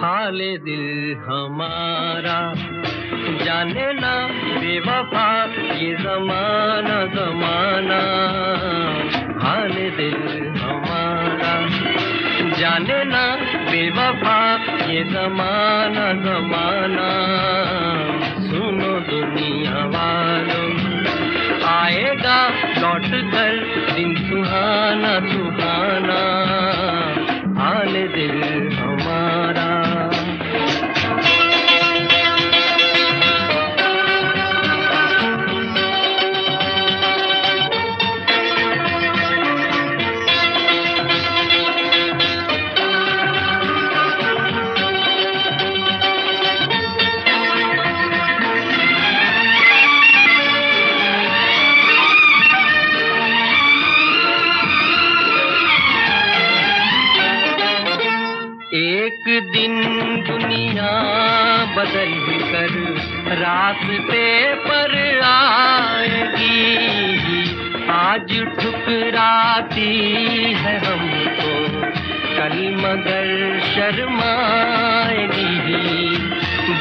हाल दिल हमारा। जाने ना बेवफा ये जमाना जमाना। हाल दिल हमारा। जाने ना बेवफा ये जमाना जमाना। सुनो दुनिया वालों, आएगा लौट कर एक दिन दुनिया बदल कर रास्ते पर आएगी। आज ठुकराती है हमको, कल मगर शर्माएगी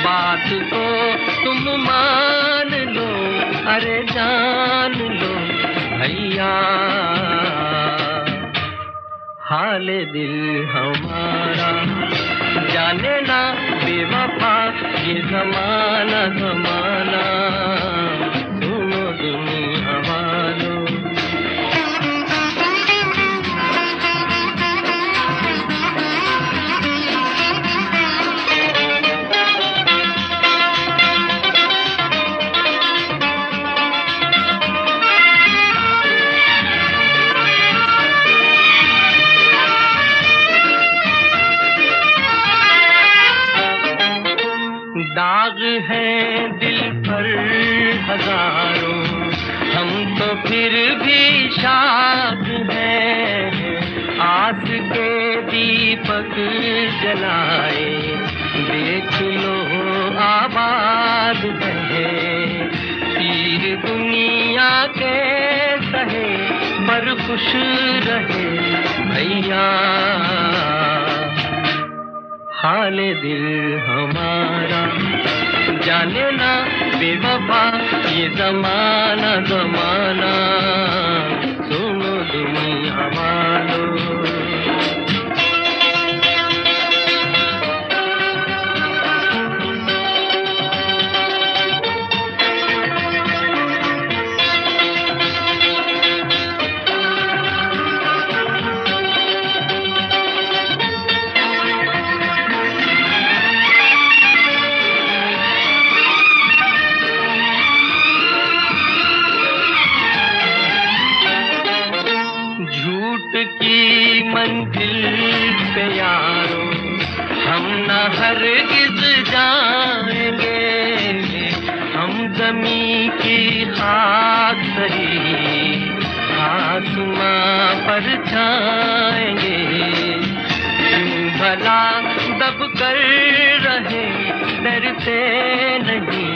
बात को तुम मान लो, अरे जान लो, भैया। हाल दिल हमारा। जाने ना बेवफा ये जमाना जमाना। दाग है दिल पर हज़ारों। हम तो फिर भी शाद हैं। आस के दीपक जलाए। देख लो आबाद है। पीर दुनिया के सहे पर खुश रहे भैया। हाल दिल हमारा जाने ना बेवफा ये जमाना जमाना। सुनो दुनिया वालों मंजिल पे यारो। हम न हरगिज जाएँगे। हम जमी की खाक सही, आसमां पर क्यों भला दब कर रहे, डरते नहीं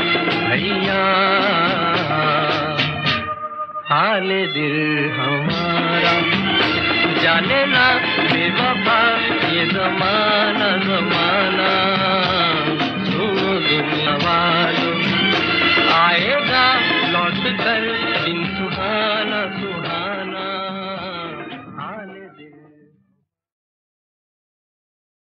भैया। हाल दिल हमारा। जाने ना बेवफा ये जमाना जमाना। सुनो दुनिया वालों आएगा लौट कर